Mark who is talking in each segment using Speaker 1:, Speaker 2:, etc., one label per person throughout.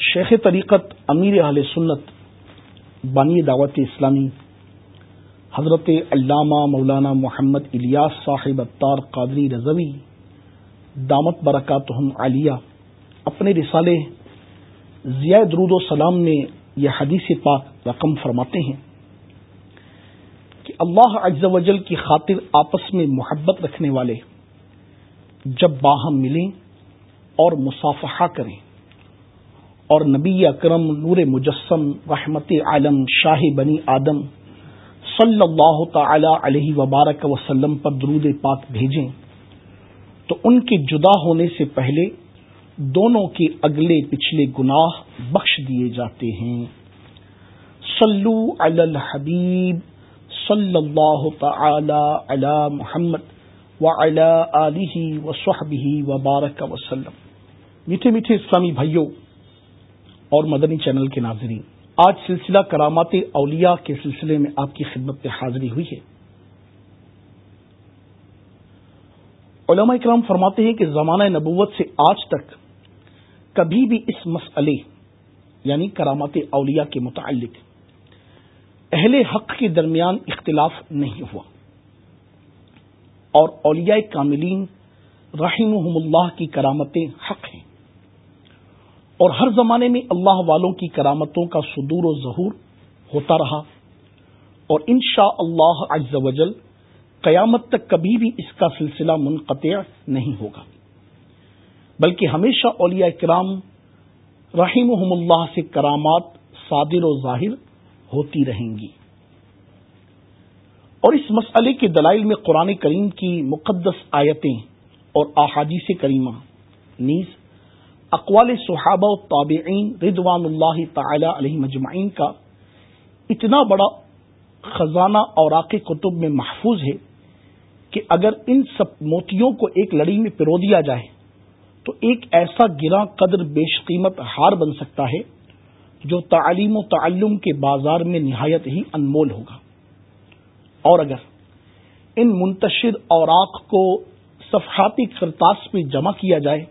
Speaker 1: شیخ طریقت امیر اہل سنت بانی دعوت اسلامی، حضرت علامہ مولانا محمد الیاس صاحب اطار قادری رضوی، دامت برکات عالیہ، اپنے رسالے ضیاء درود و سلام میں یہ حدیث پاک رقم فرماتے ہیں کہ اللہ اجز وجل کی خاطر آپس میں محبت رکھنے والے جب باہم ملیں اور مسافحہ کریں۔ اور نبی اکرم نور مجسم رحمت عالم شاہ بنی آدم صلی اللہ تعالی علیہ وبارک وسلم پر درود پاک بھیجیں۔ تو ان کے جدا ہونے سے پہلے دونوں کے اگلے پچھلے گناہ بخش دیے جاتے ہیں۔ صلو علی الحبیب صلی اللہ تعالی علی محمد وعلی آلہ وصحبہ وبارک وسلم۔ میٹھے میٹھے اسلامی بھائیوں اور مدنی چینل کے ناظرین، آج سلسلہ کرامات اولیاء کے سلسلے میں آپ کی خدمت میں حاضری ہوئی ہے۔ علماء اکرام فرماتے ہیں کہ زمانہ نبوت سے آج تک کبھی بھی اس مسئلے یعنی کرامات اولیاء کے متعلق اہل حق کے درمیان اختلاف نہیں ہوا۔ اور اولیاء کاملین رحیم اللہ کی کرامتیں حق ہیں۔ اور ہر زمانے میں اللہ والوں کی کرامتوں کا صدور و ظہور ہوتا رہا اور ان شاء اللہ اجز وجل قیامت تک کبھی بھی اس کا سلسلہ منقطع نہیں ہوگا۔ بلکہ ہمیشہ اولیاء کرام رحیم اللہ سے کرامات صادر و ظاہر ہوتی رہیں گی۔ اور اس مسئلے کے دلائل میں قرآن کریم کی مقدس آیتیں اور احادیث کریمہ نیز اقوال صحابہ و تابعین ردوان اللہ تعالی علیہ مجمعین کا اتنا بڑا خزانہ اور کتب میں محفوظ ہے کہ اگر ان سب موتیوں کو ایک لڑی میں پرو دیا جائے تو ایک ایسا گرا قدر بیش قیمت ہار بن سکتا ہے جو تعلیم و تعلم کے بازار میں نہایت ہی انمول ہوگا۔ اور اگر ان منتشر اوراق کو صفحاتی کرتاس میں جمع کیا جائے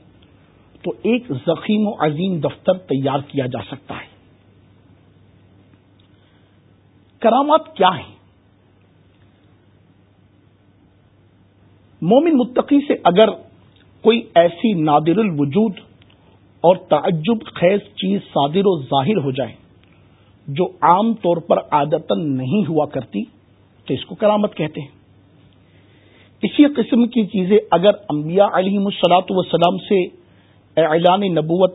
Speaker 1: تو ایک زخیم و عظیم دفتر تیار کیا جا سکتا ہے۔ کرامات کیا ہیں؟ مومن متقی سے اگر کوئی ایسی نادر الوجود اور تعجب خیز چیز صادر و ظاہر ہو جائے جو عام طور پر عادتن نہیں ہوا کرتی، تو اس کو کرامت کہتے ہیں۔ اسی قسم کی چیزیں اگر انبیاء علیہ مسلاط وسلام سے اعلان نبوت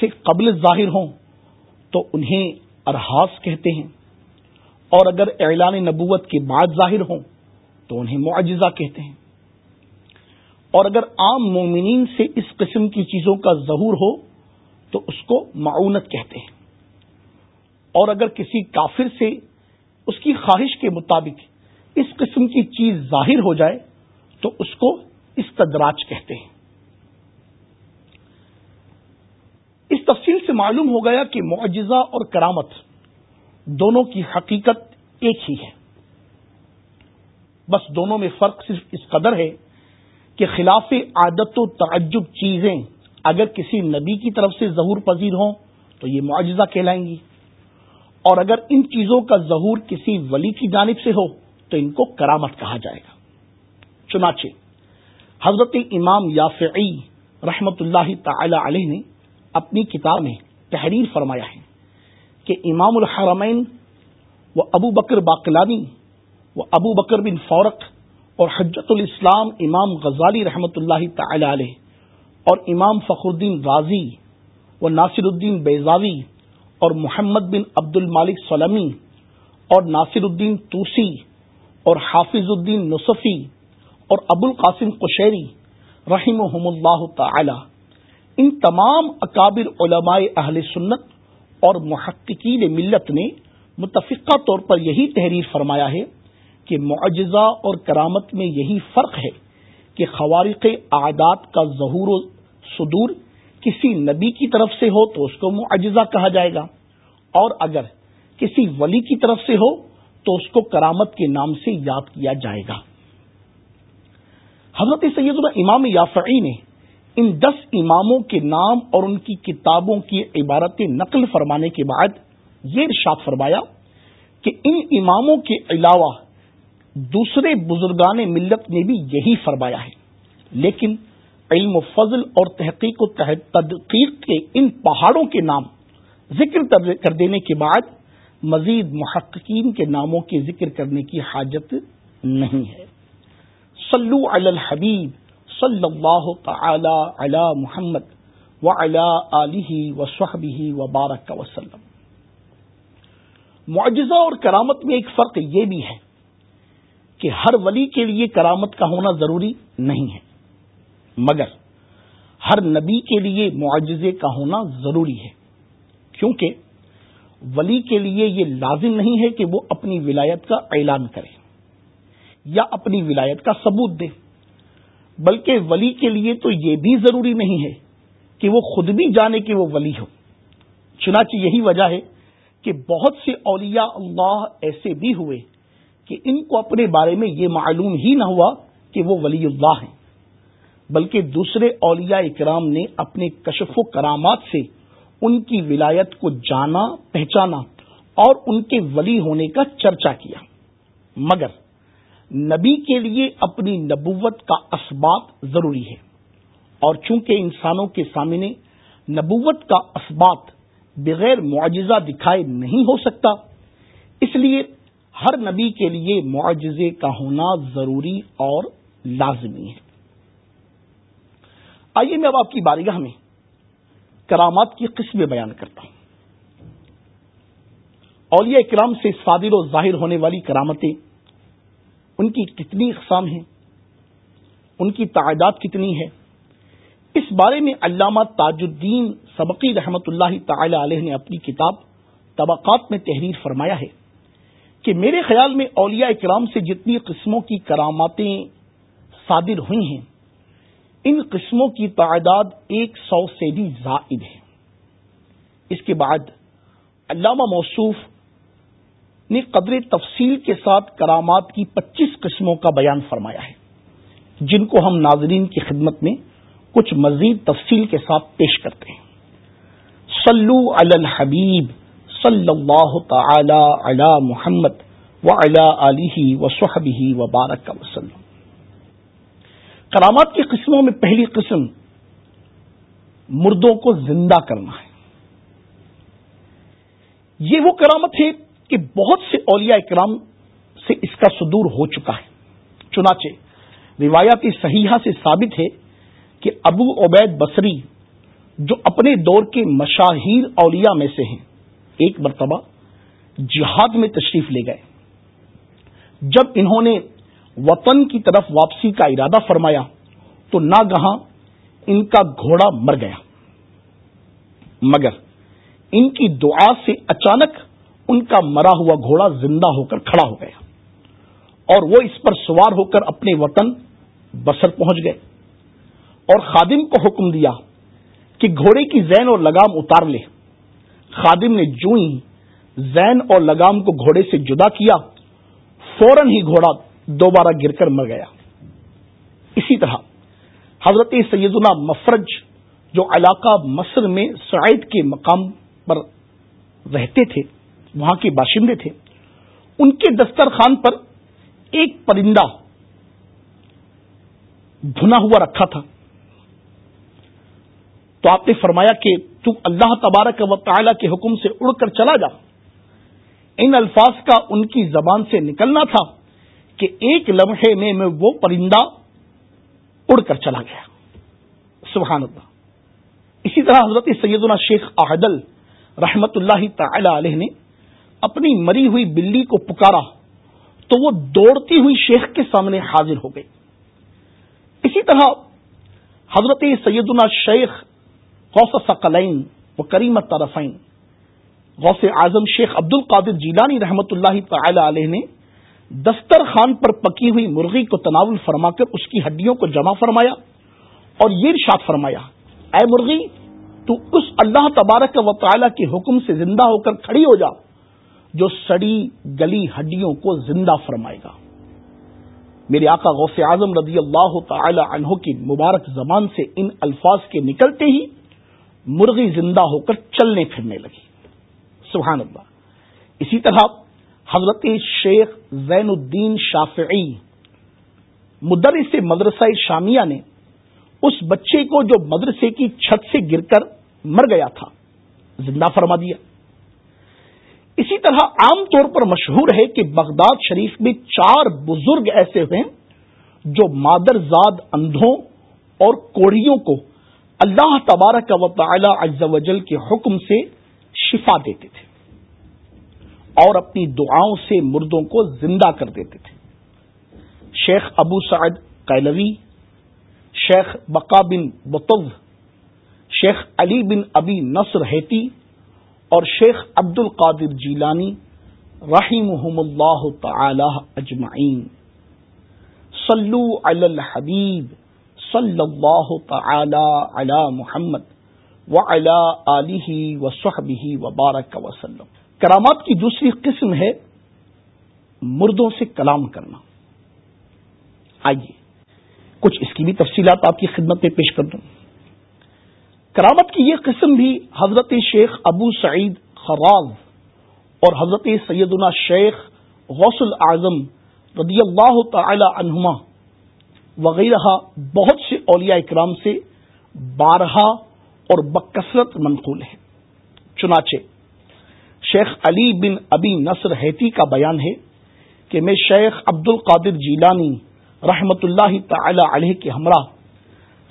Speaker 1: سے قبل ظاہر ہوں تو انہیں ارحاس کہتے ہیں۔ اور اگر اعلان نبوت کے بعد ظاہر ہوں تو انہیں معجزہ کہتے ہیں۔ اور اگر عام مومنین سے اس قسم کی چیزوں کا ظہور ہو تو اس کو معاونت کہتے ہیں۔ اور اگر کسی کافر سے اس کی خواہش کے مطابق اس قسم کی چیز ظاہر ہو جائے تو اس کو استدراج کہتے ہیں۔ اس تفصیل سے معلوم ہو گیا کہ معجزہ اور کرامت دونوں کی حقیقت ایک ہی ہے۔ بس دونوں میں فرق صرف اس قدر ہے کہ خلاف عادت و تعجب چیزیں اگر کسی نبی کی طرف سے ظہور پذیر ہوں تو یہ معجزہ کہلائیں گی۔ اور اگر ان چیزوں کا ظہور کسی ولی کی جانب سے ہو تو ان کو کرامت کہا جائے گا۔ چنانچہ حضرت امام یافعی رحمت اللہ تعالی علیہ نے اپنی کتاب میں تحریر فرمایا ہے کہ امام الحرمین و ابو بکر باقلانی و ابو بکر بن فورق اور حجت الاسلام امام غزالی رحمۃ اللہ تعالی علیہ اور امام فخر الدین غازی و ناصر الدین بیزاوی اور محمد بن عبد المالک سلمی اور ناصر الدین توسی اور حافظ الدین نصفی اور ابو القاسم قشیری رحم اللہ تعالی ان تمام اکابر علماء اہل سنت اور محققین ملت نے متفقہ طور پر یہی تحریر فرمایا ہے کہ معجزہ اور کرامت میں یہی فرق ہے کہ خوارق عادات کا ظہور و صدور کسی نبی کی طرف سے ہو تو اس کو معجزہ کہا جائے گا اور اگر کسی ولی کی طرف سے ہو تو اس کو کرامت کے نام سے یاد کیا جائے گا۔ حضرت سید امام یافعی نے ان دس اماموں کے نام اور ان کی کتابوں کی عبارتیں نقل فرمانے کے بعد یہ ارشاد فرمایا کہ ان اماموں کے علاوہ دوسرے بزرگان ملت نے بھی یہی فرمایا ہے۔ لیکن علم و فضل اور تحقیق و تدقیق کے ان پہاڑوں کے نام ذکر کر دینے کے بعد مزید محققین کے ناموں کے ذکر کرنے کی حاجت نہیں ہے۔ صلو علی الحبیب۔ صلی اللہ تعالی علی محمد و علی و صحبی و وسلم معجزہ اور کرامت میں ایک فرق یہ بھی ہے کہ ہر ولی کے لیے کرامت کا ہونا ضروری نہیں ہے، مگر ہر نبی کے لیے معجزے کا ہونا ضروری ہے، کیونکہ ولی کے لیے یہ لازم نہیں ہے کہ وہ اپنی ولایت کا اعلان کرے یا اپنی ولایت کا ثبوت دے۔ بلکہ ولی کے لیے تو یہ بھی ضروری نہیں ہے کہ وہ خود بھی جانے کہ وہ ولی ہو۔ چنانچہ یہی وجہ ہے کہ بہت سے اولیاء اللہ ایسے بھی ہوئے کہ ان کو اپنے بارے میں یہ معلوم ہی نہ ہوا کہ وہ ولی اللہ ہیں۔ بلکہ دوسرے اولیاء اکرام نے اپنے کشف و کرامات سے ان کی ولایت کو جانا، پہچانا اور ان کے ولی ہونے کا چرچا کیا۔ مگر نبی کے لیے اپنی نبوت کا اسباب ضروری ہے۔ اور چونکہ انسانوں کے سامنے نبوت کا اسبات بغیر معجزہ دکھائے نہیں ہو سکتا، اس لیے ہر نبی کے لیے معجزے کا ہونا ضروری اور لازمی ہے۔ آئیے میں اب آپ کی بارگاہ میں کرامات کی قسمیں بیان کرتا ہوں۔ اولیاء اکرام سے صادر و ظاہر ہونے والی کرامتیں ان کی کتنی اقسام ہیں، ان کی تعداد کتنی ہے۔ اس بارے میں علامہ تاج الدین سبقی رحمت اللہ تعالی علیہ نے اپنی کتاب طبقات میں تحریر فرمایا ہے کہ میرے خیال میں اولیاء اکرام سے جتنی قسموں کی کراماتیں صادر ہوئی ہیں، ان قسموں کی تعداد ایک سو سے بھی زائد ہے اس کے بعد علامہ موصوف نے قدر تفصیل کے ساتھ کرامات کی پچیس قسموں کا بیان فرمایا ہے، جن کو ہم ناظرین کی خدمت میں کچھ مزید تفصیل کے ساتھ پیش کرتے ہیں۔ صلو علی الحبیب صلی اللہ تعالی علی محمد و علی علیہ و صحبی و بارک وسلم۔ کرامات کی قسموں میں پہلی قسم مردوں کو زندہ کرنا ہے۔ یہ وہ کرامت ہے کہ بہت سے اولیاء اکرام سے اس کا صدور ہو چکا ہے۔ چنانچہ روایاتی صحیحہ سے ثابت ہے کہ ابو عبید بصری جو اپنے دور کے مشاہیر اولیاء میں سے ہیں، ایک مرتبہ جہاد میں تشریف لے گئے۔ جب انہوں نے وطن کی طرف واپسی کا ارادہ فرمایا، تو نہ گہاں ان کا گھوڑا مر گیا۔ مگر ان کی دعا سے اچانک ان کا مرا ہوا گھوڑا زندہ ہو کر کھڑا ہو گیا اور وہ اس پر سوار ہو کر اپنے وطن بسر پہنچ گئے اور خادم کو حکم دیا کہ گھوڑے کی زین اور لگام اتار لے۔ خادم نے جو ہی زین اور لگام کو گھوڑے سے جدا کیا، فوراً ہی گھوڑا دوبارہ گر کر مر گیا۔ اسی طرح حضرت سیدنا مفرج جو علاقہ مصر میں سعید کے مقام پر رہتے تھے وہاں کے باشندے تھے۔ ان کے دسترخوان پر ایک پرندہ بھنا ہوا رکھا تھا۔ تو آپ نے فرمایا کہ تو اللہ تبارک و تعالی کے حکم سے اڑ کر چلا جا۔ ان الفاظ کا ان کی زبان سے نکلنا تھا کہ ایک لمحے میں میں وہ پرندہ اڑ کر چلا گیا۔ سبحان اللہ۔ اسی طرح حضرت سیدنا شیخ احدل رحمت اللہ تعالی علیہ نے اپنی مری ہوئی بلی کو پکارا تو وہ دوڑتی ہوئی شیخ کے سامنے حاضر ہو گئی۔ اسی طرح حضرت سیدنا شیخ غوث ثقلین و کریمت طرفین غوث اعظم شیخ عبد القادر جیلانی رحمت اللہ تعالی علیہ نے دسترخوان پر پکی ہوئی مرغی کو تناول فرما کر اس کی ہڈیوں کو جمع فرمایا اور یہ ارشاد فرمایا، اے مرغی، تو اس اللہ تبارک و تعالی کے حکم سے زندہ ہو کر کھڑی ہو جا۔ جو سڑی گلی ہڈیوں کو زندہ فرمائے گا۔ میرے آقا غوث اعظم رضی اللہ تعالی عنہ کی مبارک زبان سے ان الفاظ کے نکلتے ہی مرغی زندہ ہو کر چلنے پھرنے لگی۔ سبحان اللہ۔ اسی طرح حضرت شیخ زین الدین شافعی مدرس مدرسہ شامیہ نے اس بچے کو جو مدرسے کی چھت سے گر کر مر گیا تھا، زندہ فرما دیا۔ اسی طرح عام طور پر مشہور ہے کہ بغداد شریف میں چار بزرگ ایسے ہوئے جو مادر زاد اندھوں اور کوڑیوں کو اللہ تبارک و تعالی عز و جل کے حکم سے شفا دیتے تھے اور اپنی دعاؤں سے مردوں کو زندہ کر دیتے تھے۔ شیخ ابو سعد قیلوی، شیخ بقا بن بطو شیخ علی بن ابی نصر ہیتی اور شیخ عبد القادر جیلانی رحیم اللہ تعالی اجمعین۔ صلو علی الحبیب صلی اللہ تعالی علی محمد وعلی آلہ وصحبہ وبارک وسلم کرامات کی دوسری قسم ہے مردوں سے کلام کرنا۔ آئیے کچھ اس کی بھی تفصیلات آپ کی خدمت میں پیش کر دوں۔ کرامت کی یہ قسم بھی حضرت شیخ ابو سعید خراز اور حضرت سیدنا شیخ غوث العظم رضی اللہ تعالی عنہما وغیرہ بہت سے اولیاء اکرام سے بارہا اور بکثرت منقول ہے چنانچہ شیخ علی بن ابی نصر حیتی کا بیان ہے کہ میں شیخ عبد القادر جیلانی رحمت اللہ تعالی علیہ کے ہمراہ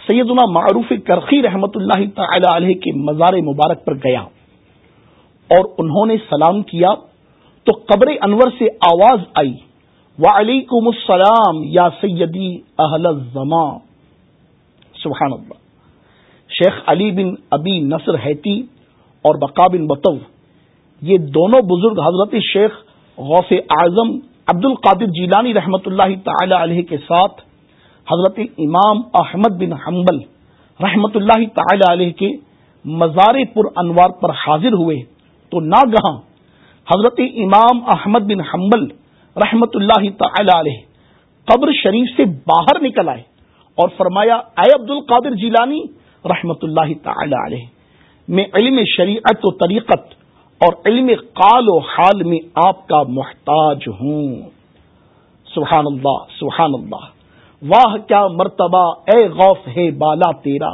Speaker 1: سیدنا معروف کرخی رحمت اللہ تعالی علیہ کے مزار مبارک پر گیا اور انہوں نے سلام کیا تو قبر انور سے آواز آئی، وعلیکم السلام یا سیدی اہل الزمان۔ سبحان اللہ۔ شیخ علی بن ابی نصر حیتی اور بقا بن بطو، یہ دونوں بزرگ حضرت شیخ غوث اعظم عبد القادر جیلانی رحمت اللہ تعالی علیہ کے ساتھ حضرت امام احمد بن حنبل رحمت اللہ تعالی علیہ کے مزار پر انوار پر حاضر ہوئے تو نہ گہاں حضرت امام احمد بن حنبل رحمت اللہ تعالی علیہ قبر شریف سے باہر نکل آئے اور فرمایا، اے عبد القادر جیلانی، رحمت اللہ تعالی علیہ، میں علم شریعت و طریقت اور علم قال و حال میں آپ کا محتاج ہوں۔ سبحان اللہ سبحان اللہ۔ واہ کیا مرتبہ، اے غوف ہے بالا تیرا۔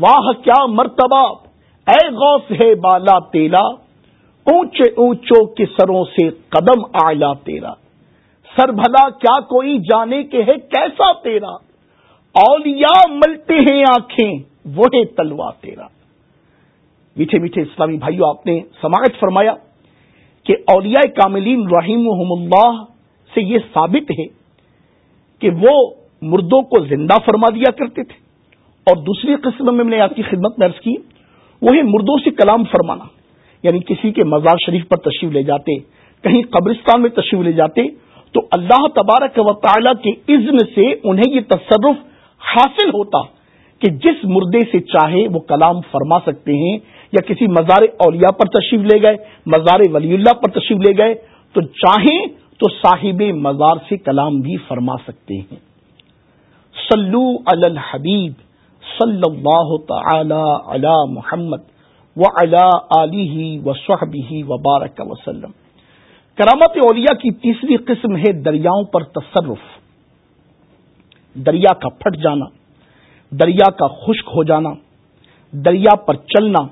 Speaker 1: واہ کیا مرتبہ، اے غوف ہے بالا تیرا۔ اونچے اونچوں کے سروں سے قدم آیا تیرا۔ سر بھلا کیا کوئی جانے کے ہے کیسا تیرا۔ اولیاء ملتے ہیں آنکھیں وہ تلوا تیرا۔ میٹھے میٹھے اسلامی بھائیوں آپ نے سماعت فرمایا کہ اولیاء کاملین رحیم اللہ سے یہ ثابت ہے کہ وہ مردوں کو زندہ فرما دیا کرتے تھے۔ اور دوسری قسم میں میں نے آپ کی خدمت میں عرض کی وہ ہے مردوں سے کلام فرمانا۔ یعنی کسی کے مزار شریف پر تشریف لے جاتے، کہیں قبرستان میں تشریف لے جاتے، تو اللہ تبارک و تعالی کے عزم سے انہیں یہ تصرف حاصل ہوتا کہ جس مردے سے چاہے وہ کلام فرما سکتے ہیں یا کسی مزار اولیاء پر تشریف لے گئے، مزار ولی اللہ پر تشریف لے گئے، تو چاہیں تو صاحب مزار سے کلام بھی فرما سکتے ہیں۔ صلو علی الحبیب صلی اللہ تعالی علی محمد و علی و صحبی وبارک وسلم۔ کرامت اولیاء کی تیسری قسم ہے دریاؤں پر تصرف۔ دریا کا پھٹ جانا، دریا کا خشک ہو جانا، دریا پر چلنا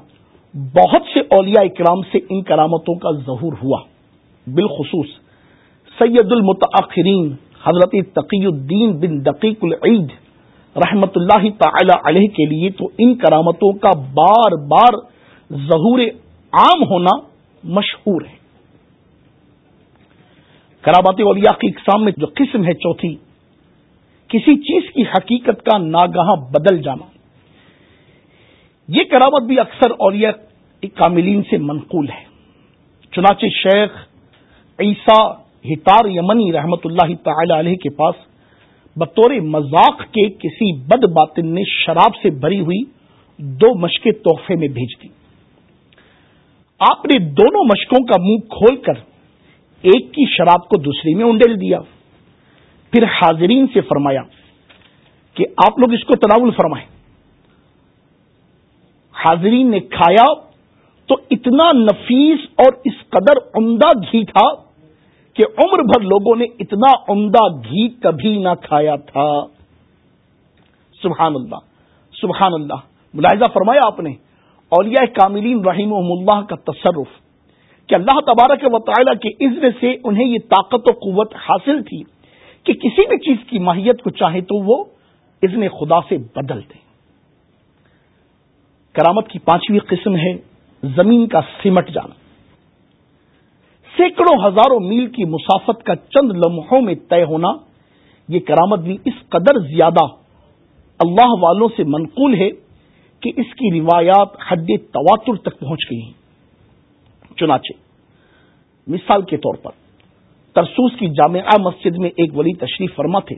Speaker 1: بہت سے اولیاء اکرام سے ان کرامتوں کا ظہور ہوا۔ بالخصوص سید المتاخرین حضرت تقی الدین بن دقیق العید رحمت اللہ تعالی علیہ کے لیے تو ان کرامتوں کا بار بار ظہور عام ہونا مشہور ہے۔ کرامات اولیاء کی اقسام میں جو قسم ہے چوتھی، کسی چیز کی حقیقت کا ناگاہ بدل جانا۔ یہ کرامت بھی اکثر اولیاء کاملین سے منقول ہے۔ چنانچہ شیخ عیسیٰ ہتار یمنی رحمت اللہ تعالی علیہ کے پاس بطور مذاق کے کسی بد باطن نے شراب سے بھری ہوئی دو مشقیں تحفے میں بھیج دی۔ آپ نے دونوں مشکوں کا منہ کھول کر ایک کی شراب کو دوسری میں انڈیل دیا۔ پھر حاضرین سے فرمایا کہ آپ لوگ اس کو تناول فرمائیں۔ حاضرین نے کھایا تو اتنا نفیس اور اس قدر عمدہ گھی تھا کہ عمر بھر لوگوں نے اتنا عمدہ گھی کبھی نہ کھایا تھا۔ سبحان اللہ سبحان اللہ۔ ملاحظہ فرمایا آپ نے، اولیاء کاملین رحیم اللہ کا تصرف کہ اللہ تبارک و تعالیٰ کے عزر سے انہیں یہ طاقت و قوت حاصل تھی کہ کسی بھی چیز کی ماہیت کو چاہے تو وہ اذن خدا سے بدل دیں۔ کرامت کی پانچویں قسم ہے، زمین کا سمٹ جانا۔ سینکڑوں ہزاروں میل کی مسافت کا چند لمحوں میں طے ہونا، یہ کرامت بھی اس قدر زیادہ اللہ والوں سے منقول ہے کہ اس کی روایات حد تواتر تک پہنچ گئی ہیں۔ چنانچہ، مثال کے طور پر، ترسوس کی جامعہ مسجد میں ایک ولی تشریف فرما تھے۔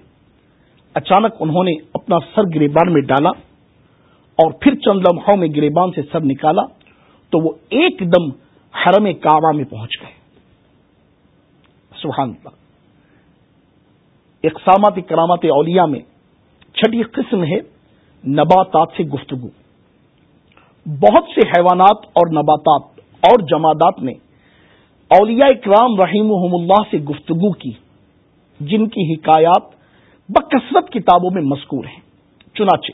Speaker 1: اچانک انہوں نے اپنا سر گریبان میں ڈالا اور پھر چند لمحوں میں گریبان سے سر نکالا تو وہ ایک دم حرم کعبہ میں پہنچ گئے۔ سبحان اللہ۔ اقسامات کرامات اولیاء میں چھٹی قسم ہے نباتات سے گفتگو۔ بہت سے حیوانات اور نباتات اور جمادات نے اولیاء اکرام رحیم اللہ سے گفتگو کی، جن کی حکایات بکثرت کتابوں میں مذکور ہیں۔ چنانچہ،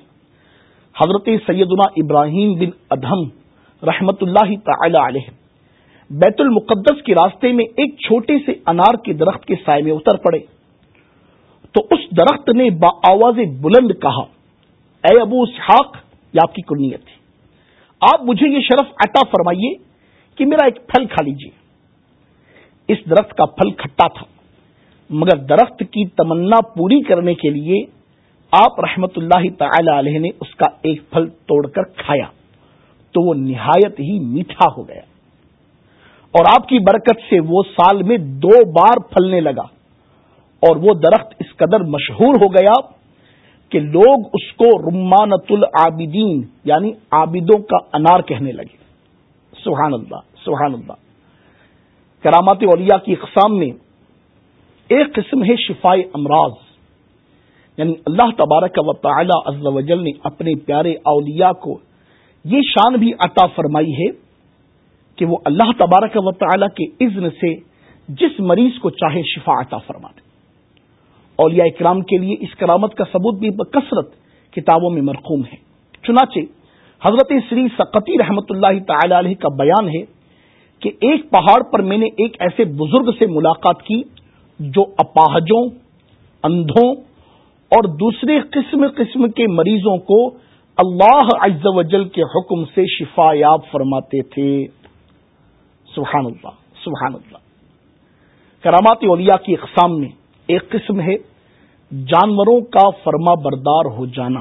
Speaker 1: حضرت سیدنا ابراہیم بن ادہم رحمت اللہ تعالی علیہ۔ بیت المقدس کے راستے میں ایک چھوٹے سے انار کے درخت کے سائے میں اتر پڑے۔ تو اس درخت نے با آواز بلند کہا، اے ابو اسحاق، یہ آپ کی کنیت تھی آپ مجھے یہ شرف عطا فرمائیے کہ میرا ایک پھل کھا لیجیے اس درخت کا پھل کھٹا تھا، مگر درخت کی تمنا پوری کرنے کے لیے آپ رحمت اللہ تعالی علیہ نے اس کا ایک پھل توڑ کر کھایا۔ تو وہ نہایت ہی میٹھا ہو گیا۔ اور آپ کی برکت سے وہ سال میں دو بار پھلنے لگا اور وہ درخت اس قدر مشہور ہو گیا کہ لوگ اس کو رمانت العابدین یعنی عابدوں کا انار کہنے لگے۔ سبحان اللہ سبحان اللہ۔ کرامات اولیاء کی اقسام میں ایک قسم ہے شفا امراض۔ یعنی اللہ تبارک و تعالی عز و جل نے اپنے پیارے اولیاء کو یہ شان بھی عطا فرمائی ہے کہ وہ اللہ تبارک و تعالی کے اذن سے جس مریض کو چاہے شفا عطا فرما دے اولیاء اکرام کے لیے اس کرامت کا ثبوت بھی بکثرت کتابوں میں مرقوم ہے۔ چنانچہ حضرت سری سقتی رحمت اللہ تعالی علیہ کا بیان ہے کہ ایک پہاڑ پر میں نے ایک ایسے بزرگ سے ملاقات کی جو اپاہجوں، اندھوں اور دوسرے قسم قسم کے مریضوں کو اللہ عز و جل کے حکم سے شفا یاب فرماتے تھے۔ سبحان اللہ سبحان اللہ۔ کرامات اولیاء کی اقسام میں ایک قسم ہے، جانوروں کا فرما بردار ہو جانا۔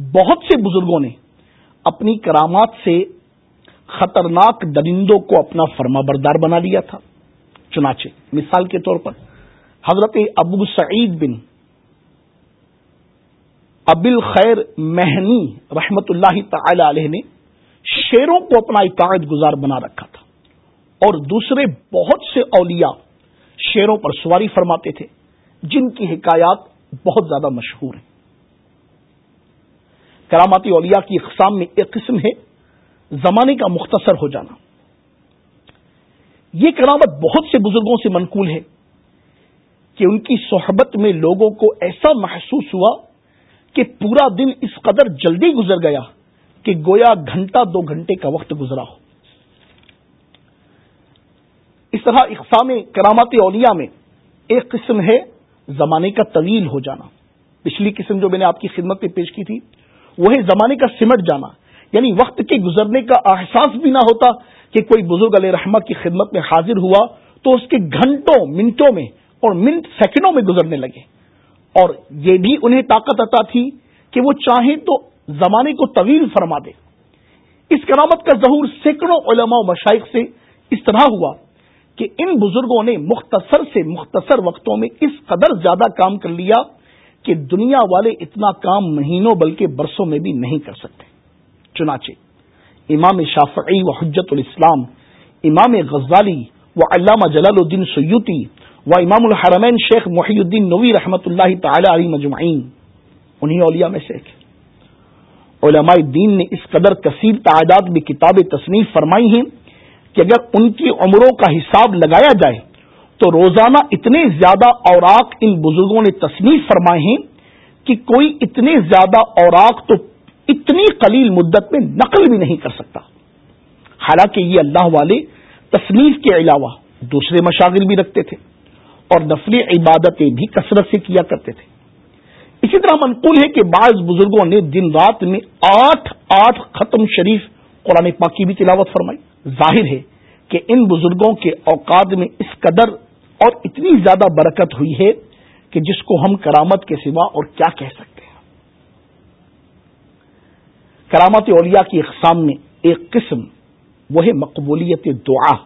Speaker 1: بہت سے بزرگوں نے اپنی کرامات سے خطرناک درندوں کو اپنا فرما بردار بنا لیا تھا۔ چنانچہ، مثال کے طور پر حضرت ابو سعید بن ابل خیر مہنی رحمت اللہ تعالی علیہ نے شیروں کو اپنا اطاعت گزار بنا رکھا تھا۔ اور دوسرے بہت سے اولیاء شیروں پر سواری فرماتے تھے، جن کی حکایات بہت زیادہ مشہور ہیں۔ کراماتی اولیاء کی اقسام میں ایک قسم ہے، زمانے کا مختصر ہو جانا۔ یہ کرامت بہت سے بزرگوں سے منقول ہے کہ ان کی صحبت میں لوگوں کو ایسا محسوس ہوا کہ پورا دن اس قدر جلدی گزر گیا کہ گویا گھنٹہ دو گھنٹے کا وقت گزرا ہو۔ اس طرح اقسام کرامات اولیاء میں ایک قسم ہے زمانے کا طویل ہو جانا۔ پچھلی قسم جو میں نے آپ کی خدمت میں پیش کی تھی، وہ ہے زمانے کا سمٹ جانا۔ یعنی وقت کے گزرنے کا احساس بھی نہ ہوتا کہ کوئی بزرگ علیہ رحمہ کی خدمت میں حاضر ہوا تو اس کے گھنٹوں، منٹوں میں اور منٹ سیکنڈوں میں گزرنے لگے۔ اور یہ بھی انہیں طاقت عطا تھی کہ وہ چاہیں تو زمانے کو طویل فرما دے۔ اس کرامت کا ظہور سینکڑوں علماء و مشائق سے اس طرح ہوا۔ کہ ان بزرگوں نے مختصر سے مختصر وقتوں میں اس قدر زیادہ کام کر لیا کہ دنیا والے اتنا کام مہینوں بلکہ برسوں میں بھی نہیں کر سکتے۔ چنانچہ، امام شافعی و حجت الاسلام، امام غزالی و علامہ جلال الدین سیوتی و امام الحرمین شیخ محی الدین نوی رحمۃ اللہ تعالی علی مجمعین انہیں اولیاء میں سے علماء دین نے اس قدر کثیر تعداد میں کتابیں تصنیف فرمائی ہیں کہ اگر ان کی عمروں کا حساب لگایا جائے تو روزانہ اتنے زیادہ اوراق ان بزرگوں نے تصنیف فرمائے ہیں کہ کوئی اتنے زیادہ اوراق تو اتنی قلیل مدت میں نقل بھی نہیں کر سکتا۔ حالانکہ یہ اللہ والے تصنیف کے علاوہ دوسرے مشاغل بھی رکھتے تھے اور نفلی عبادتیں بھی کثرت سے کیا کرتے تھے۔ اسی طرح منقول ہے کہ بعض بزرگوں نے دن رات میں آٹھ آٹھ ختم شریف قرآن پاک کی بھی تلاوت فرمائی۔ ظاہر ہے کہ ان بزرگوں کے اوقات میں اس قدر اور اتنی زیادہ برکت ہوئی ہے کہ جس کو ہم کرامت کے سوا اور کیا کہہ سکتے ہیں۔ کرامت اولیاء کی اقسام میں ایک قسم، وہ ہے مقبولیت دعا۔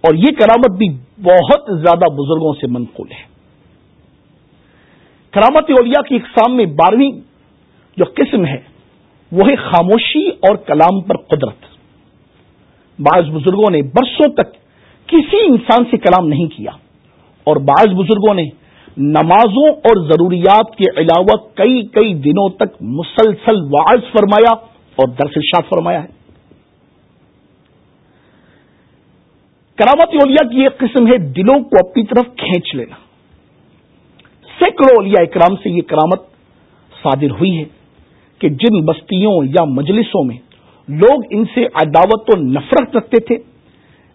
Speaker 1: اور یہ کرامت بھی بہت زیادہ بزرگوں سے منقول ہے۔ کرامت اولیاء کی اقسام میں بارہویں جو قسم ہے، وہ ہے خاموشی اور کلام پر قدرت۔ بعض بزرگوں نے برسوں تک کسی انسان سے کلام نہیں کیا اور بعض بزرگوں نے نمازوں اور ضروریات کے علاوہ کئی کئی دنوں تک مسلسل واعظ فرمایا اور درس ارشاد فرمایا ہے۔ کرامت اولیاء کی ایک قسم ہے، دلوں کو اپنی طرف کھینچ لینا۔ سینکڑوں اولیاء اکرام سے یہ کرامت صادر ہوئی ہے کہ جن بستیوں یا مجلسوں میں لوگ ان سے عداوت و نفرت رکھتے تھے۔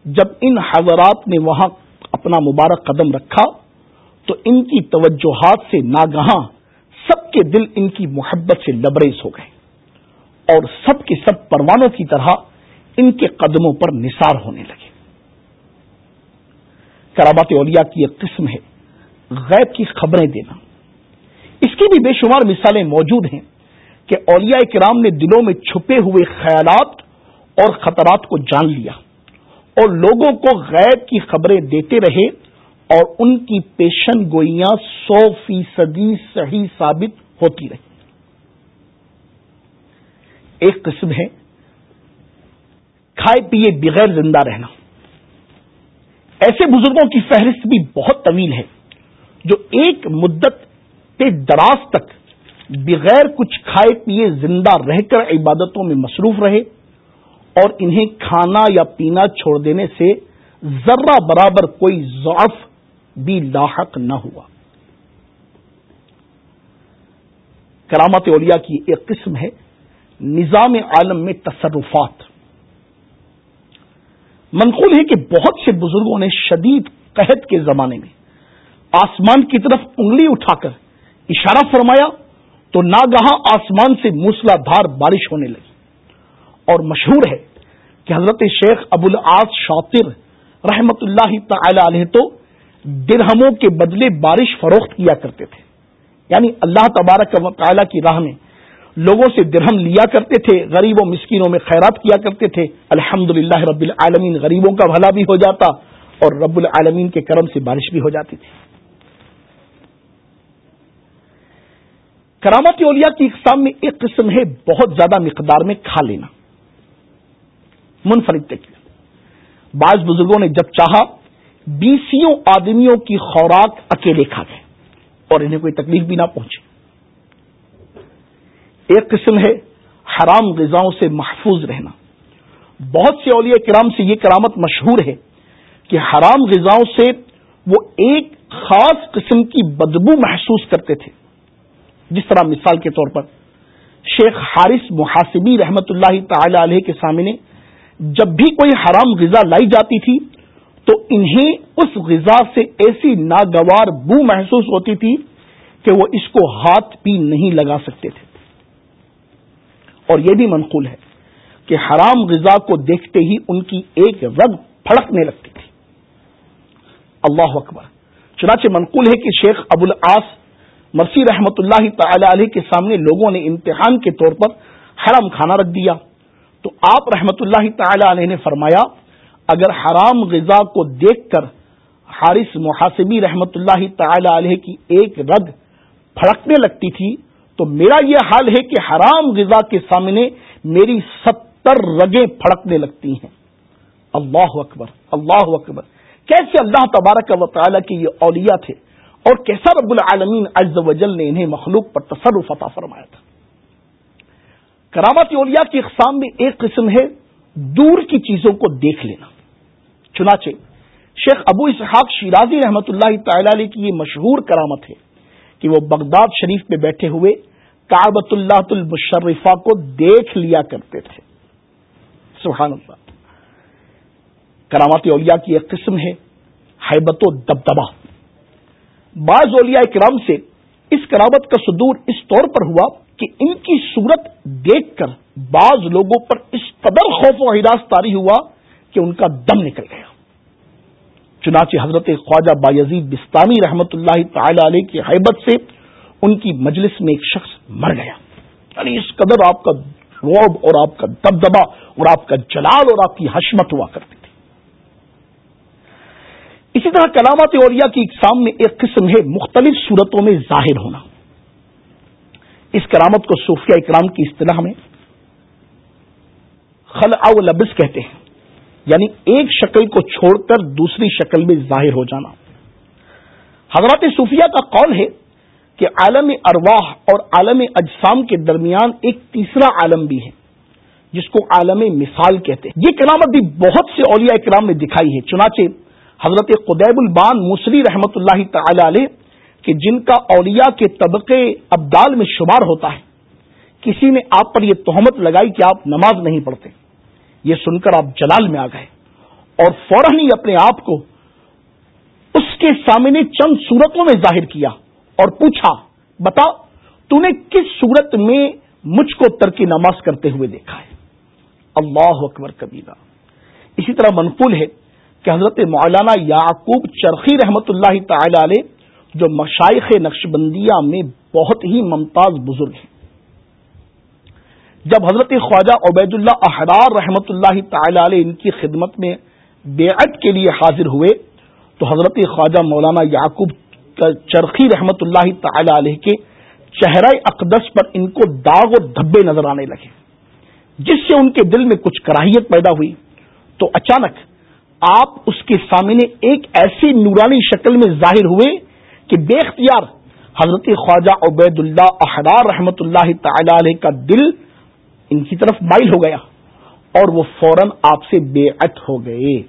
Speaker 1: جب ان حضرات نے وہاں اپنا مبارک قدم رکھا، تو ان کی توجہات سے ناگہاں سب کے دل ان کی محبت سے لبریز ہو گئے اور سب کے سب پروانوں کی طرح ان کے قدموں پر نثار ہونے لگے۔ کرامات اولیاء کی ایک قسم ہے، غیب کی خبریں دینا۔ اس کی بھی بے شمار مثالیں موجود ہیں۔ کہ اولیاء کرام نے دلوں میں چھپے ہوئے خیالات اور خطرات کو جان لیا اور لوگوں کو غیب کی خبریں دیتے رہے اور ان کی پیشن گوئیاں سو فیصدی صحیح ثابت ہوتی رہی ایک قسم ہے، کھائے پیے بغیر زندہ رہنا۔ ایسے بزرگوں کی فہرست بھی بہت طویل ہے، جو ایک مدت دراز تک بغیر کچھ کھائے پیے زندہ رہ کر عبادتوں میں مصروف رہے اور انہیں کھانا یا پینا چھوڑ دینے سے ذرہ برابر کوئی ضعف بھی لاحق نہ ہوا۔ کرامت اولیاء کی ایک قسم ہے نظام عالم میں تصرفات۔ منقول ہے کہ بہت سے بزرگوں نے شدید قحط کے زمانے میں آسمان کی طرف انگلی اٹھا کر اشارہ فرمایا تو ناگہاں آسمان سے موسلا دھار بارش ہونے لگی۔ اور مشہور ہے کہ حضرت شیخ ابو العاص شاطر رحمت اللہ تعالی علیہ تو درہموں کے بدلے بارش فروخت کیا کرتے تھے۔ یعنی اللہ تبارک و تعالی کی راہ میں لوگوں سے درہم لیا کرتے تھے، غریبوں، مسکینوں میں خیرات کیا کرتے تھے۔ الحمد رب العالمین، غریبوں کا بھلا بھی ہو جاتا اور رب العالمین کے کرم سے بارش بھی ہو جاتی تھی۔ کرامت اولیاء کی اقسام میں ایک قسم ہے، بہت زیادہ مقدار میں کھا لینا۔ منفرد تکیہ بعض بزرگوں نے جب چاہا بیسوں آدمیوں کی خوراک اکیلے کھا گئے اور انہیں کوئی تکلیف بھی نہ پہنچی۔ ایک قسم ہے، حرام غذاؤں سے محفوظ رہنا۔ بہت سے اولیاء کرام سے یہ کرامت مشہور ہے کہ حرام غذاؤں سے وہ ایک خاص قسم کی بدبو محسوس کرتے تھے۔ جس طرح مثال کے طور پر شیخ حارث محاسبی رحمت اللہ تعالی علیہ کے سامنے جب بھی کوئی حرام غذا لائی جاتی تھی تو انہیں اس غذا سے ایسی ناگوار بو محسوس ہوتی تھی کہ وہ اس کو ہاتھ بھی نہیں لگا سکتے تھے۔ اور یہ بھی منقول ہے کہ حرام غذا کو دیکھتے ہی ان کی ایک رگ پھڑکنے لگتی تھی۔ اللہ اکبر۔ چنانچہ منقول ہے کہ شیخ ابو العاص مرسی رحمت اللہ تعالی علیہ کے سامنے لوگوں نے امتحان کے طور پر حرام کھانا رکھ دیا۔ تو آپ رحمت اللہ تعالی علیہ نے فرمایا، اگر حرام غذا کو دیکھ کر حارث محاسبی رحمت اللہ تعالی علیہ کی ایک رگ پھڑکنے لگتی تھی، تو میرا یہ حال ہے کہ حرام غذا کے سامنے میری ستر رگیں پھڑکنے لگتی ہیں۔ اللہ اکبر اللہ اکبر۔ کیسے اللہ تبارک و تعالیٰ کے یہ اولیاء تھے؟ اور کیسا رب العالمین عز و جل نے انہیں مخلوق پر تصرف عطا فرمایا تھا۔ کرامت اولیاء کی اقسام میں ایک قسم ہے، دور کی چیزوں کو دیکھ لینا۔ چنانچہ، شیخ ابو اسحاق شیرازی رحمت اللہ تعالی علیہ کی یہ مشہور کرامت ہے کہ وہ بغداد شریف میں بیٹھے ہوئے کابت اللہ المشرفہ کو دیکھ لیا کرتے تھے۔ سبحان اللہ۔ کرامات اولیاء کی ایک قسم ہے، حیبت و دبدبا بعض اولیاء کرام سے اس کرامت کا صدور اس طور پر ہوا کہ ان کی صورت دیکھ کر بعض لوگوں پر اس قدر خوف و حراس تاری ہوا کہ ان کا دم نکل گیا۔ چنانچہ حضرت خواجہ بایزید بستانی رحمت اللہ تعالی علیہ کی حیبت سے ان کی مجلس میں ایک شخص مر گیا۔ یعنی اس قدر آپ کا روب اور آپ کا دبدبا اور آپ کا جلال اور آپ کی حشمت ہوا کرتی۔ اسی طرح کلامات اوریا کی اقسام میں ایک قسم ہے مختلف صورتوں میں ظاہر ہونا۔ اس کرامت کو صوفیہ اکرام کی اصطلاح میں خلع و لبس کہتے ہیں۔ یعنی ایک شکل کو چھوڑ کر دوسری شکل میں ظاہر ہو جانا۔ حضرات صوفیہ کا قول ہے کہ عالم ارواح اور عالم اجسام کے درمیان ایک تیسرا عالم بھی ہے، جس کو عالم مثال کہتے ہیں۔ یہ کرامت بھی بہت سے اولیاء اکرام نے دکھائی ہے، چنانچہ حضرت قدیب البان مصری رحمت اللہ تعالی علیہ کہ جن کا اولیاء کے طبقے ابدال میں شمار ہوتا ہے، کسی نے آپ پر یہ تہمت لگائی کہ آپ نماز نہیں پڑھتے۔ یہ سن کر آپ جلال میں آ گئے۔ اور فوراً ہی اپنے آپ کو اس کے سامنے چند صورتوں میں ظاہر کیا اور پوچھا، بتا، تو نے کس صورت میں مجھ کو ترک نماز کرتے ہوئے دیکھا ہے؟ اللہ اکبر کبیرہ۔ اسی طرح منقول ہے کہ حضرت مولانا یعقوب چرخی رحمت اللہ تعالی علیہ جو مشائق نقشبندیہ میں بہت ہی ممتاز بزرگ ہیں۔ جب حضرت خواجہ عبید اللہ احرار رحمت اللہ تعالی علیہ ان کی خدمت میں بیعت کے لیے حاضر ہوئے، تو حضرت خواجہ مولانا یعقوب چرخی رحمت اللہ تعالی علیہ کے چہرہ اقدس پر ان کو داغ و دھبے نظر آنے لگے۔ جس سے ان کے دل میں کچھ کراہیت پیدا ہوئی، تو اچانک آپ اس کے سامنے ایک ایسی نورانی شکل میں ظاہر ہوئے کہ بے اختیار حضرت خواجہ عبید اللہ احرار رحمت اللہ تعالی علیہ کا دل ان کی طرف مائل ہو گیا اور وہ فوراً آپ سے بے ہو گئے۔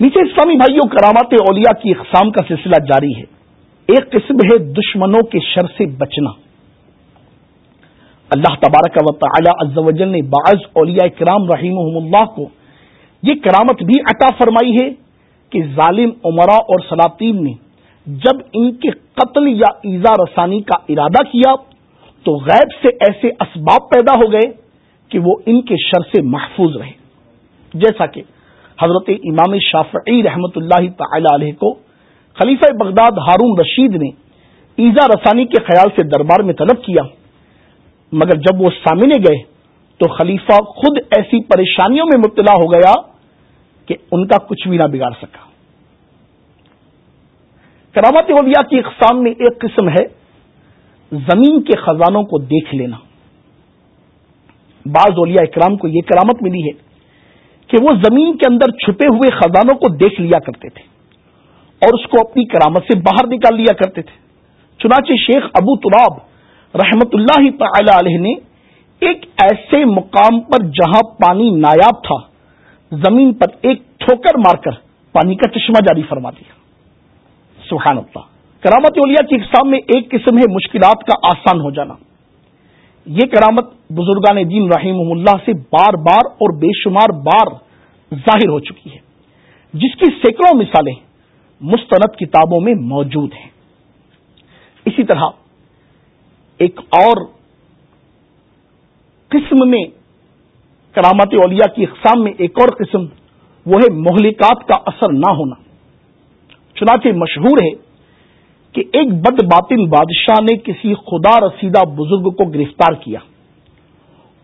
Speaker 1: نیچے اسلامی بھائیوں، کرامات اولیاء کی اقسام کا سلسلہ جاری ہے۔ ایک قسم ہے دشمنوں کے شر سے بچنا۔ اللہ تبارک و تعالی عز و جل نے بعض اولیاء کرام رحیم اللہ کو یہ کرامت بھی عطا فرمائی ہے کہ ظالم عمرا اور سلاطین نے جب ان کے قتل یا ایزا رسانی کا ارادہ کیا تو غیب سے ایسے اسباب پیدا ہو گئے کہ وہ ان کے شر سے محفوظ رہے۔ جیسا کہ حضرت امام شافعی رحمت اللہ تعالی علیہ کو خلیفہ بغداد ہارون رشید نے ایزا رسانی کے خیال سے دربار میں طلب کیا، مگر جب وہ سامنے گئے تو خلیفہ خود ایسی پریشانیوں میں مبتلا ہو گیا کہ ان کا کچھ بھی نہ بگاڑ سکا۔ کرامت اولیاء کی اقسام میں ایک قسم ہے، زمین کے خزانوں کو دیکھ لینا۔ بعض اولیاء اکرام کو یہ کرامت ملی ہے کہ وہ زمین کے اندر چھپے ہوئے خزانوں کو دیکھ لیا کرتے تھے اور اس کو اپنی کرامت سے باہر نکال لیا کرتے تھے۔ چنانچہ شیخ ابو تراب رحمت اللہ تعالی علیہ نے ایک ایسے مقام پر جہاں پانی نایاب تھا زمین پر ایک ٹھوکر مار کر پانی کا چشمہ جاری فرما دیا۔ سبحان اللہ۔ کرامت اولیاء کی اقسام میں ایک قسم ہے مشکلات کا آسان ہو جانا۔ یہ کرامت بزرگان دین رحیم اللہ سے بار بار اور بے شمار بار ظاہر ہو چکی ہے۔ جس کی سینکڑوں مثالیں مستند کتابوں میں موجود ہیں۔ اسی طرح ایک اور قسم میں کرامت اولیاء کی اقسام میں ایک اور قسم، وہ ہے مہلکات کا اثر نہ ہونا۔ چنانچہ مشہور ہے کہ ایک بد باطل بادشاہ نے کسی خدا رسیدہ بزرگ کو گرفتار کیا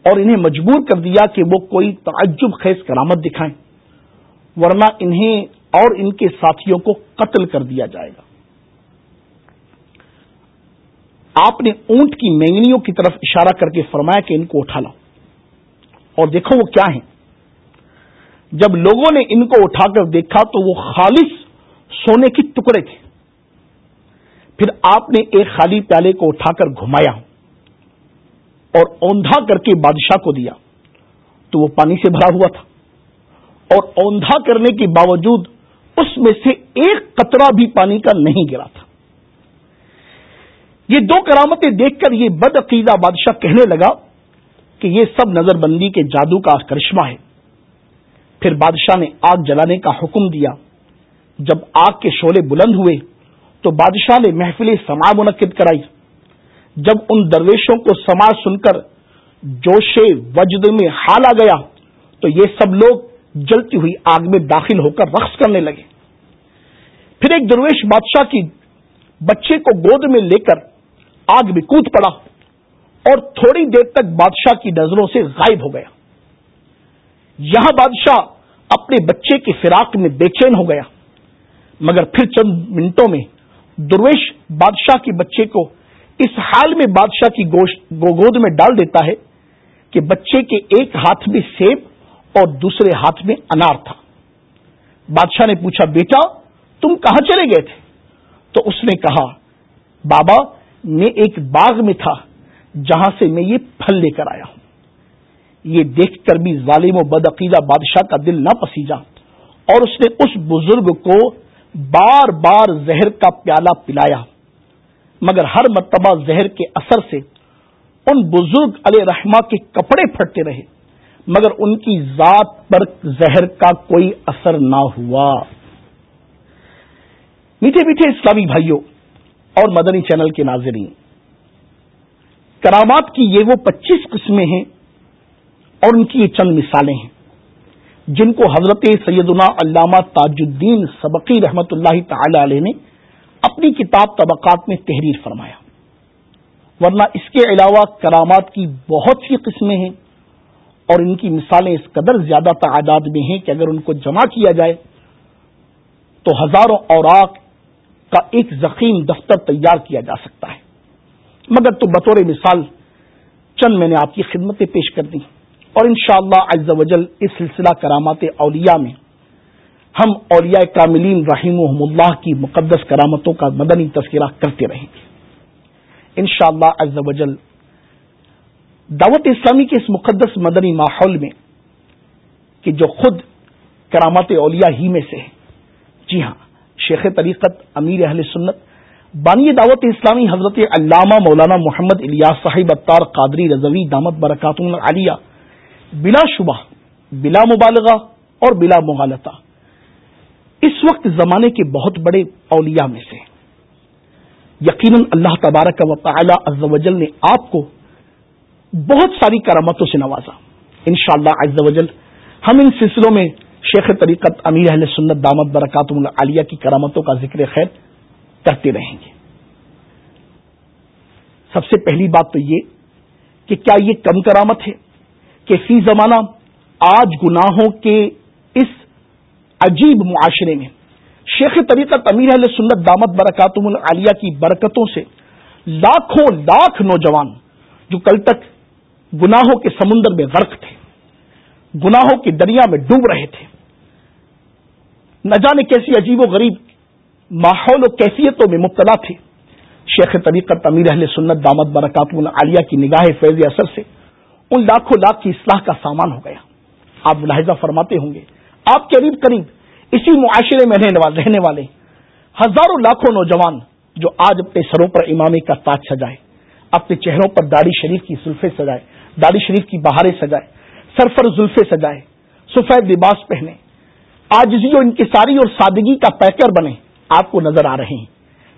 Speaker 1: اور انہیں مجبور کر دیا کہ وہ کوئی تعجب خیز کرامت دکھائیں، ورنہ انہیں اور ان کے ساتھیوں کو قتل کر دیا جائے گا۔ آپ نے اونٹ کی مینگنیوں کی طرف اشارہ کر کے فرمایا کہ ان کو اٹھا لاؤ۔ اور دیکھو وہ کیا ہیں۔ جب لوگوں نے ان کو اٹھا کر دیکھا تو وہ خالص سونے کے ٹکڑے تھے۔ پھر آپ نے ایک خالی پیالے کو اٹھا کر گھمایا اور اوندھا کر کے بادشاہ کو دیا۔ تو وہ پانی سے بھرا ہوا تھا۔ اور اوندھا کرنے کے باوجود اس میں سے ایک قطرہ بھی پانی کا نہیں گرا تھا۔ یہ دو کرامتیں دیکھ کر یہ بدعقیدہ بادشاہ کہنے لگا کہ یہ سب نظر بندی کے جادو کا کرشمہ ہے۔ پھر بادشاہ نے آگ جلانے کا حکم دیا۔ جب آگ کے شعلے بلند ہوئے تو بادشاہ نے محفل سما منعقد کرائی۔ جب ان درویشوں کو سما سن کر جوش وجد میں حال آ گیا تو یہ سب لوگ جلتی ہوئی آگ میں داخل ہو کر رقص کرنے لگے۔ پھر ایک درویش بادشاہ کی بچے کو گود میں لے کر آگ میں کود پڑا۔ اور تھوڑی دیر تک بادشاہ کی نظروں سے غائب ہو گیا۔ یہاں بادشاہ اپنے بچے کی فراق میں بے چین ہو گیا۔ مگر پھر چند منٹوں میں درویش بادشاہ کے بچے کو اس حال میں بادشاہ کی گود میں ڈال دیتا ہے کہ بچے کے ایک ہاتھ میں سیب اور دوسرے ہاتھ میں انار تھا۔ بادشاہ نے پوچھا، بیٹا، تم کہاں چلے گئے تھے؟ تو اس نے کہا، بابا، میں ایک باغ میں تھا۔ جہاں سے میں یہ پھل لے کر آیا ہوں۔ یہ دیکھ کر بھی ظالم و بدعقیدہ بادشاہ کا دل نہ پسیجا اور اس نے اس بزرگ کو بار بار زہر کا پیالہ پلایا۔ مگر ہر مرتبہ زہر کے اثر سے ان بزرگ علیہ رحما کے کپڑے پھٹتے رہے، مگر ان کی ذات پر زہر کا کوئی اثر نہ ہوا۔ میٹھے میٹھے اسلامی بھائیوں اور مدنی چینل کے ناظرین کرامات کی یہ وہ پچیس قسمیں ہیں اور ان کی یہ چند مثالیں ہیں، جن کو حضرت سیدنا علامہ تاج الدین سبقی رحمت اللہ تعالی علیہ نے اپنی کتاب طبقات میں تحریر فرمایا۔ ورنہ اس کے علاوہ کرامات کی بہت سی قسمیں ہیں اور ان کی مثالیں اس قدر زیادہ تعداد میں ہیں کہ اگر ان کو جمع کیا جائے تو ہزاروں اوراق کا ایک زخیم دفتر تیار کیا جا سکتا ہے۔ مگر تو بطور مثال چند میں نے آپ کی خدمتیں پیش کر دی اور انشاءاللہ شاء اللہ وجل اس سلسلہ کرامات اولیاء میں ہم اولیاء کاملین رحیم اللہ کی مقدس کرامتوں کا مدنی تذکرہ کرتے رہیں گے۔ انشاءاللہ شاء اللہ دعوت اسلامی کے اس مقدس مدنی ماحول میں کہ جو خود کرامات اولیاء ہی میں سے ہے جی ہاں شیخ طریقت امیر اہل سنت بانی دعوت اسلامی حضرت علامہ مولانا محمد الیاس صاحب اتار قادری رضوی دامت برکات عالیہ بلا شبہ، بلا مبالغہ اور بلا مغالطہ۔ اس وقت زمانے کے بہت بڑے اولیاء میں سے یقیناً اللہ تبارک و تعالی عز و جل نے آپ کو بہت ساری کرامتوں سے نوازا۔ ان شاء اللہ ہم ان سلسلوں میں شیخ طریقت امیر اہل سنت دامت برکات عالیہ کی کرامتوں کا ذکر خیر کرتے رہیں گے۔ سب سے پہلی بات تو یہ کہ کیا یہ کم کرامت ہے کہ فی زمانہ آج گناہوں کے اس عجیب معاشرے میں شیخ طریقت امیر اہل سنت دامت برکات عالیہ کی برکتوں سے لاکھوں لاکھ نوجوان جو کل تک گناہوں کے سمندر میں غرق تھے، گناہوں کی دریا میں ڈوب رہے تھے۔ نہ جانے کیسی عجیب و غریب ماحول و کیفیتوں میں مبتلا تھے۔ شیخ طریقت امیر اہل سنت دامت برکات عالیہ کی نگاہ فیض اثر سے ان لاکھوں لاکھ کی اصلاح کا سامان ہو گیا۔ آپ ملاحظہ فرماتے ہوں گے۔ آپ قریب قریب اسی معاشرے میں رہنے والے ہزاروں لاکھوں نوجوان جو آج اپنے سروں پر امامی کا تاج سجائے، اپنے چہروں پر داڑھی شریف کی سلفے سجائے داڑی شریف کی بہاریں سجائے، سرفر زلفے سجائے، سفید لباس پہنے آجزی و انکساری اور سادگی کا پیکر بنے۔ آپ کو نظر آ رہے ہیں۔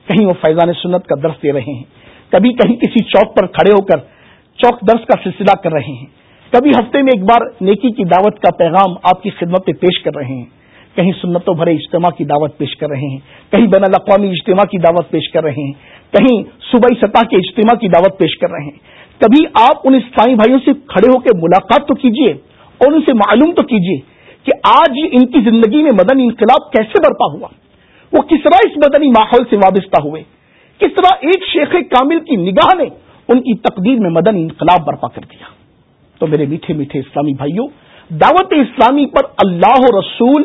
Speaker 1: کہیں وہ فیضان سنت کا درس دے رہے ہیں۔ کبھی کہیں کسی چوک پر کھڑے ہو کر چوک درس کا سلسلہ کر رہے ہیں۔ کبھی ہفتے میں ایک بار نیکی کی دعوت کا پیغام آپ کی خدمت پہ پیش کر رہے ہیں۔ کہیں سنتوں بھرے اجتماع کی دعوت پیش کر رہے ہیں۔ کہیں بین الاقوامی اجتماع کی دعوت پیش کر رہے ہیں۔ کہیں صوبائی سطح کے اجتماع کی دعوت پیش کر رہے ہیں۔ کبھی آپ ان اسلامی بھائیوں سے کھڑے ہو کے ملاقات تو کیجیے اور ان سے معلوم تو کیجیے کہ آج ان کی زندگی میں مدنی انقلاب کیسے برپا ہوا۔ وہ کس طرح اس مدنی ماحول سے وابستہ ہوئے؟ کس طرح ایک شیخ کامل کی نگاہ نے ان کی تقدیر میں مدنی انقلاب برپا کر دیا؟ تو میرے میٹھے میٹھے اسلامی بھائیوں، دعوت اسلامی پر اللہ رسول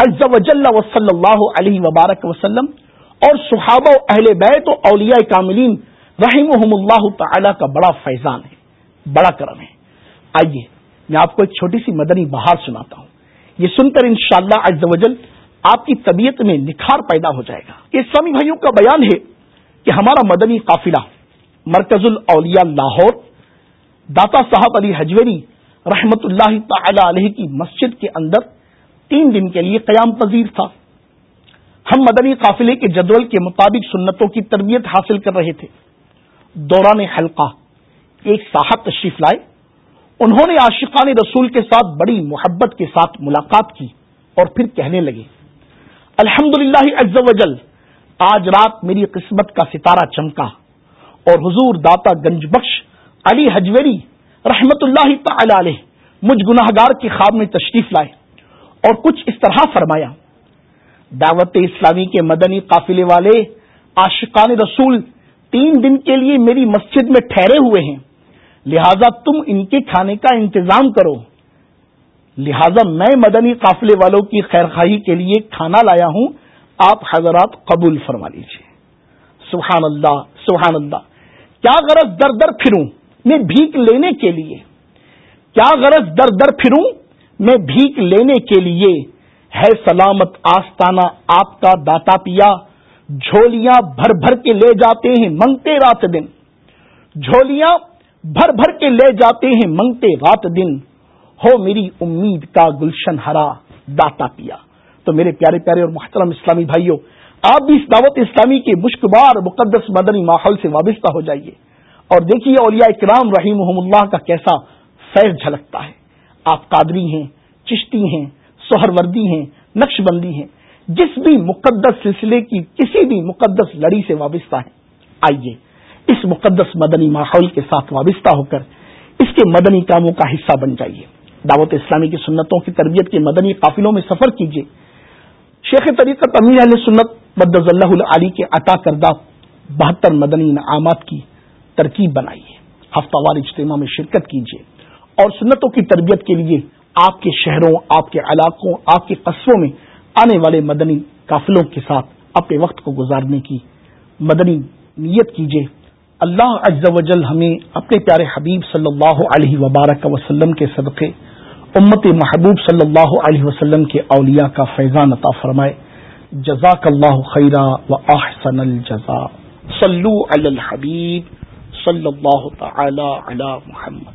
Speaker 1: و صلی اللہ علیہ وبارک وسلم اور صحابہ و اہل بیت و اولیاء کاملین رحیم اللہ تعالی کا بڑا فیضان ہے، بڑا کرم ہے۔ آئیے، میں آپ کو ایک چھوٹی سی مدنی بہار سناتا ہوں۔ یہ سن کر ان شاء اللہ آپ کی طبیعت میں نکھار پیدا ہو جائے گا۔ یہ اسلامی بھائیوں کا بیان ہے کہ ہمارا مدنی قافلہ مرکز الاولیاء لاہور، داتا صاحب علی حجویری رحمت اللہ تعالی علیہ کی مسجد کے اندر تین دن کے لیے قیام پذیر تھا۔ ہم مدنی قافلے کے جدول کے مطابق سنتوں کی تربیت حاصل کر رہے تھے۔ دوران حلقہ، ایک صاحب تشریف لائے۔ انہوں نے عاشقان رسول کے ساتھ بڑی محبت کے ساتھ ملاقات کی اور پھر کہنے لگے الحمد للہ آج رات میری قسمت کا ستارہ چمکا اور حضور داتا گنج بخش علی حجویری رحمت اللہ تعالی علیہ مجھ گناہ گار کے خواب میں تشریف لائے اور کچھ اس طرح فرمایا، دعوت اسلامی کے مدنی قافلے والے، عاشقان رسول، تین دن کے لیے میری مسجد میں ٹھہرے ہوئے ہیں، لہذا تم ان کے کھانے کا انتظام کرو۔ لہذا میں مدنی قافلے والوں کی خیر خواہی کے لیے کھانا لایا ہوں، آپ حضرات قبول فرما لیجیے سبحان اللہ سبحان اللہ۔ کیا غرض در در پھروں میں بھیک لینے کے لیے؟ کیا غرض در در پھروں میں بھیک لینے کے لیے؟ ہے سلامت آستانہ آپ کا داتا پیا۔ جھولیاں بھر بھر کے لے جاتے ہیں منگتے رات دن۔ جھولیاں بھر بھر کے لے جاتے ہیں منگتے رات دن۔ ہو میری امید کا گلشن ہرا داتا پیا تو میرے پیارے پیارے اور محترم اسلامی بھائیوں آپ بھی اس دعوت اسلامی کے مشکبار مقدس مدنی ماحول سے وابستہ ہو جائیے۔ اور دیکھیے اولیاء اکرام رحیم اللہ کا کیسا فیض جھلکتا ہے۔ آپ قادری ہیں، چشتی ہیں، سہر وردی ہیں، نقش بندی ہیں۔ جس بھی مقدس سلسلے کی کسی بھی مقدس لڑی سے وابستہ ہیں، آئیے اس مقدس مدنی ماحول کے ساتھ وابستہ ہو کر اس کے مدنی کاموں کا حصہ بن جائیے۔ دعوت اسلامی کی سنتوں کی تربیت کے مدنی قافلوں میں سفر کیجیے۔ شیخ طریقت امیر علیہ سنت بدز اللہ علی کے عطا کردہ بہتر مدنی انعامات کی ترکیب بنائیے۔ ہفتہ وار اجتماع میں شرکت کیجیے۔ اور سنتوں کی تربیت کے لیے آپ کے شہروں، آپ کے علاقوں، آپ کے قصبوں میں آنے والے مدنی قافلوں کے ساتھ اپنے وقت کو گزارنے کی مدنی نیت کیجیے۔ اللہ عز و جل ہمیں اپنے پیارے حبیب صلی اللہ علیہ وبارک وسلم کے صدقے امت محبوب صلی اللہ علیہ وسلم کے اولیاء کا فیضان عطا فرمائے۔ جزاک اللہ خیرہ و احسن الجزا صلو علی الحبیب صلی اللہ تعالی علی محمد۔